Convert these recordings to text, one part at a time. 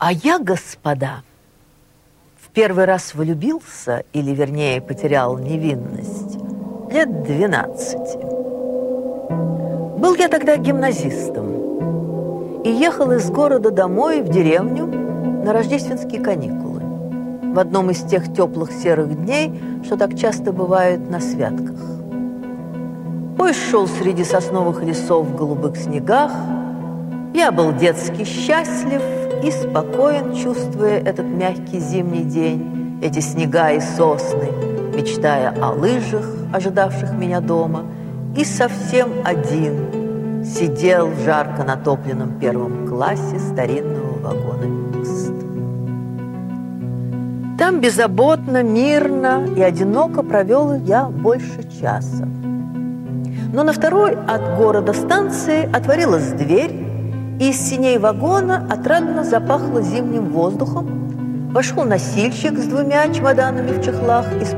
А я, господа, в первый раз влюбился, или, вернее, потерял невинность, лет 12. Был я тогда гимназистом и ехал из города домой в деревню на рождественские каникулы в одном из тех теплых серых дней, что так часто бывает на святках. Поезд шел среди сосновых лесов в голубых снегах. Я был детски счастлив и спокоен, чувствуя этот мягкий зимний день, эти снега и сосны, мечтая о лыжах, ожидавших меня дома, и совсем один сидел в жарко натопленном первом классе старинного вагона «Микст». Там беззаботно, мирно и одиноко провел я больше часа. Но на второй от города станции отворилась дверь, из синей вагона отрадно запахло зимним воздухом. Вошел носильщик с двумя чемоданами в чехлах и с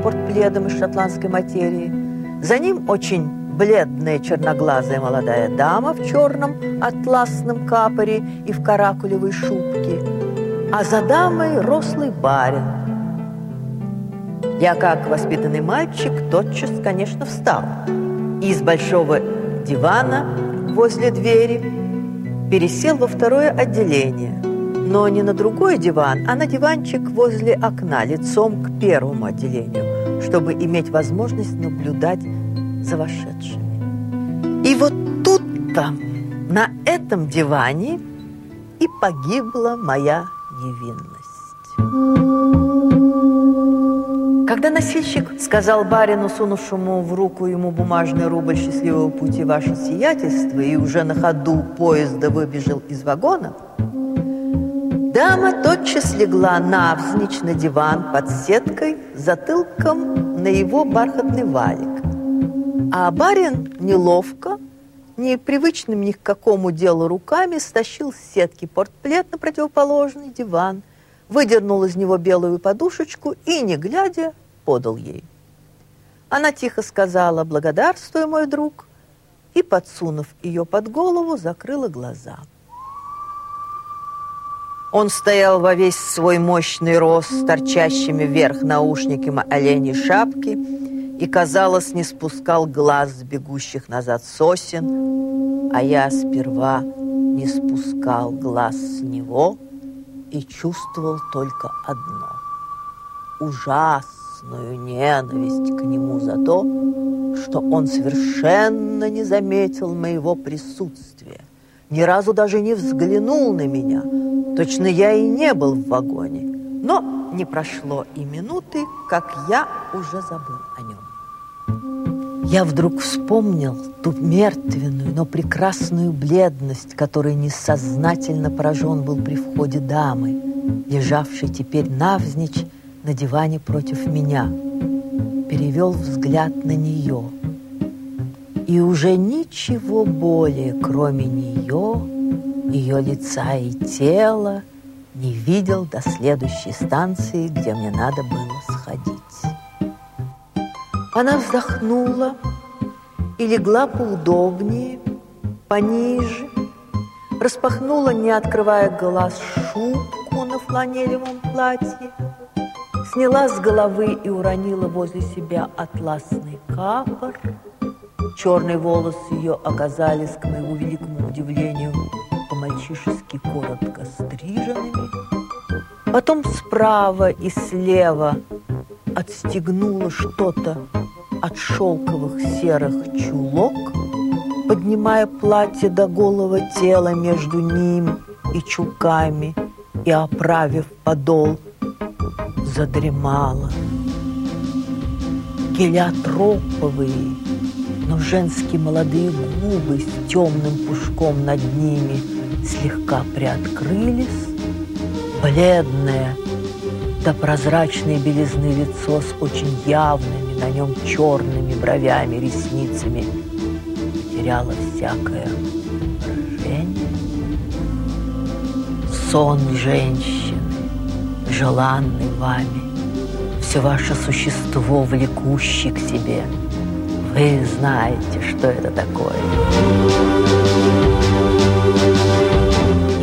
из шотландской материи. За ним очень бледная черноглазая молодая дама в черном атласном капоре и в каракулевой шубке, а за дамой рослый барин. Я, как воспитанный мальчик, тотчас, конечно, встал. И из большого дивана возле двери пересел во второе отделение, но не на другой диван, а на диванчик возле окна, лицом к первому отделению, чтобы иметь возможность наблюдать за вошедшими. И вот тут-то, на этом диване, и погибла моя невинность. Когда носильщик сказал барину, сунувшему в руку ему бумажный рубль счастливого пути ваше сиятельство, и уже на ходу поезда выбежал из вагона, дама тотчас легла навзничь на диван под сеткой, затылком на его бархатный валик. А барин неловко, непривычным ни к какому делу руками, стащил с сетки портплет на противоположный диван, выдернул из него белую подушечку и, не глядя, подал ей. Она тихо сказала «Благодарствуй, мой друг», и, подсунув ее под голову, закрыла глаза. Он стоял во весь свой мощный рост с торчащими вверх наушниками оленей шапки и, казалось, не спускал глаз с бегущих назад сосен, а я сперва не спускал глаз с него и чувствовал только одно – ужас ужасную ненависть к нему за то, что он совершенно не заметил моего присутствия, ни разу даже не взглянул на меня. Точно я и не был в вагоне. Но не прошло и минуты, как я уже забыл о нем. Я вдруг вспомнил ту мертвенную, но прекрасную бледность, которой несознательно поражен был при входе дамы, лежавшей теперь навзничь на диване против меня, перевел взгляд на нее. И уже ничего более, кроме нее, ее лица и тела, не видел до следующей станции, где мне надо было сходить. Она вздохнула и легла поудобнее, пониже, распахнула, не открывая глаз, шубку на фланелевом платье, сняла с головы и уронила возле себя атласный капор. Черные волосы ее оказались, к моему великому удивлению, по-мальчишески коротко стриженными. Потом справа и слева отстегнула что-то от шелковых серых чулок, поднимая платье до голого тела между ним и чулками и оправив подол – задремала. Гелиотроповые, но женские молодые губы с темным пушком над ними слегка приоткрылись, бледное до прозрачной белизны лицо с очень явными на нем черными бровями, ресницами потеряло всякое выражение. Сон женщины желанный вами, все ваше существо влекущее к себе. Вы знаете, что это такое.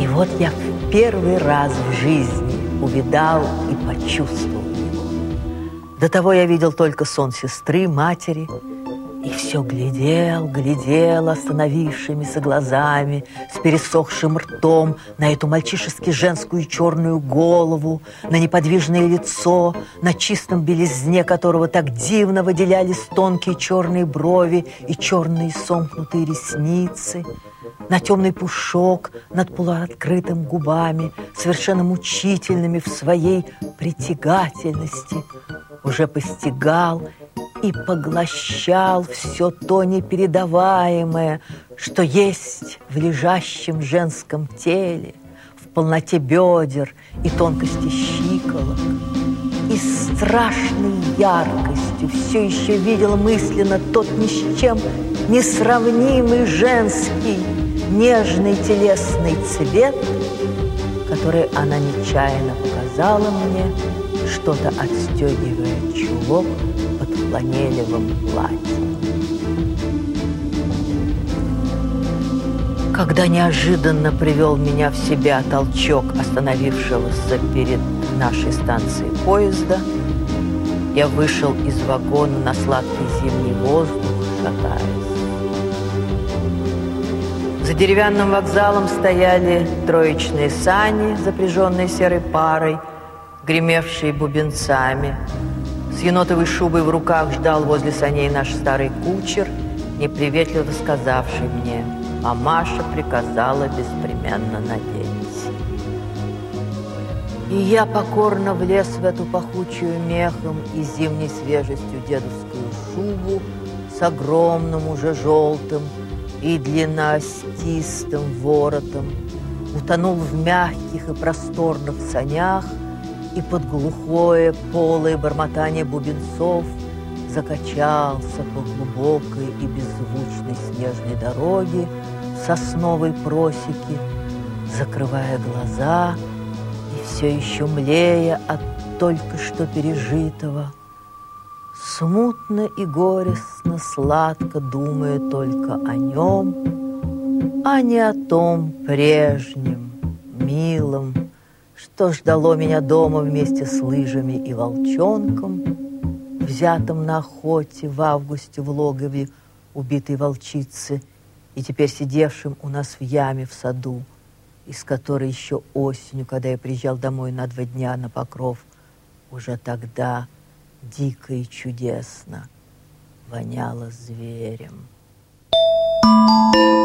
И вот я первый раз в жизни увидал и почувствовал его. До того я видел только сон сестры, матери – и все глядел, глядел остановившимися глазами, с пересохшим ртом на эту мальчишески женскую черную голову, на неподвижное лицо, на чистом белизне которого так дивно выделялись тонкие черные брови и черные сомкнутые ресницы, на темный пушок над полуоткрытым губами, совершенно мучительными в своей притягательности, уже постигал и поглощал все то непередаваемое, что есть в лежащем женском теле, в полноте бедер и тонкости щиколок. И страшной яркостью все еще видел мысленно тот ни с чем несравнимый женский нежный телесный цвет, который она нечаянно показала мне, что-то отстегивая чулок под фланелевым платьем. Когда неожиданно привел меня в себя толчок остановившегося перед нашей станцией поезда, я вышел из вагона на сладкий зимний воздух, шатаясь. За деревянным вокзалом стояли троечные сани, запряженные серой парой, гремевшие бубенцами. С енотовой шубой в руках ждал возле саней наш старый кучер, неприветливо сказавший мне, а Маша приказала беспременно надеть. И я покорно влез в эту пахучую мехом и зимней свежестью дедовскую шубу с огромным уже желтым, и длинноостистым воротом, утонул в мягких и просторных санях и под глухое полое бормотание бубенцов закачался по глубокой и беззвучной снежной дороге сосновой просеке, закрывая глаза и все еще млея от только что пережитого – Смутно и горестно, сладко думая только о нем, а не о том прежнем, милом, что ждало меня дома вместе с лыжами и волчонком, взятым на охоте в августе в логове убитой волчицы и теперь сидевшим у нас в яме в саду, из которой еще осенью, когда я приезжал домой на два дня на покров, уже тогда – дико и чудесно воняло зверем. Thank you.